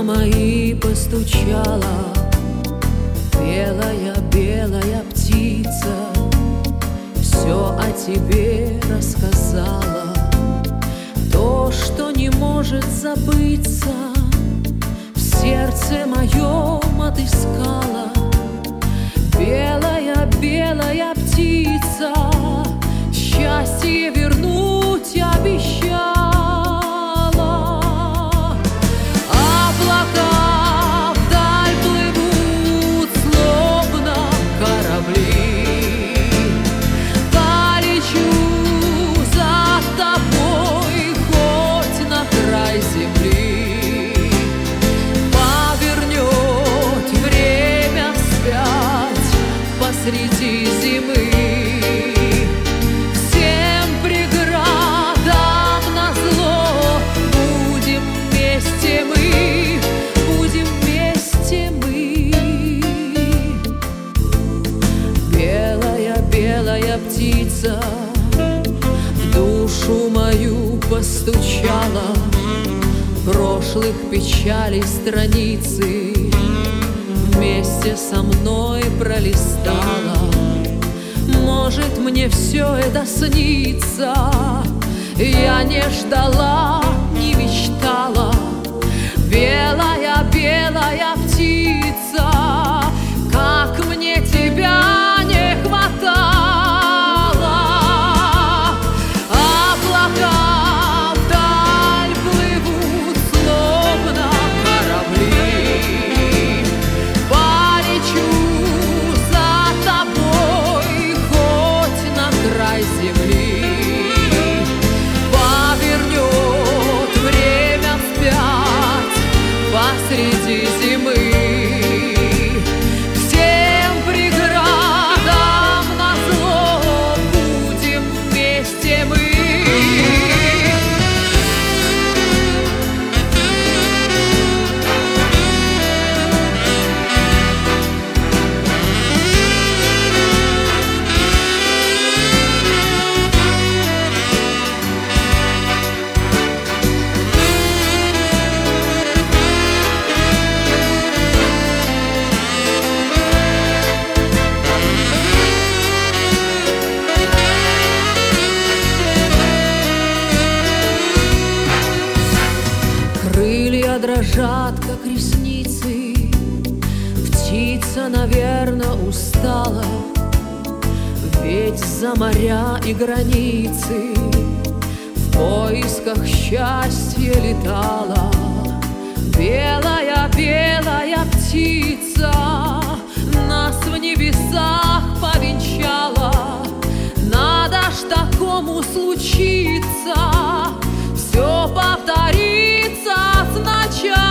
окна мои постучала. Белая, белая птица Все о тебе рассказала. То, что не может забыться В сердце моем отыскала. Белая, белая птица Счастье постучала Прошлых печалей страницы. Вместе со мной пролистала. Может, мне все это снится Я не ждала, дрожат, как ресницы. Птица, наверное, устала. Ведь за моря и границы В поисках счастья летала. Белая, белая птица Нас в небесах повенчала. Надо ж такому случиться. Все повторится сначала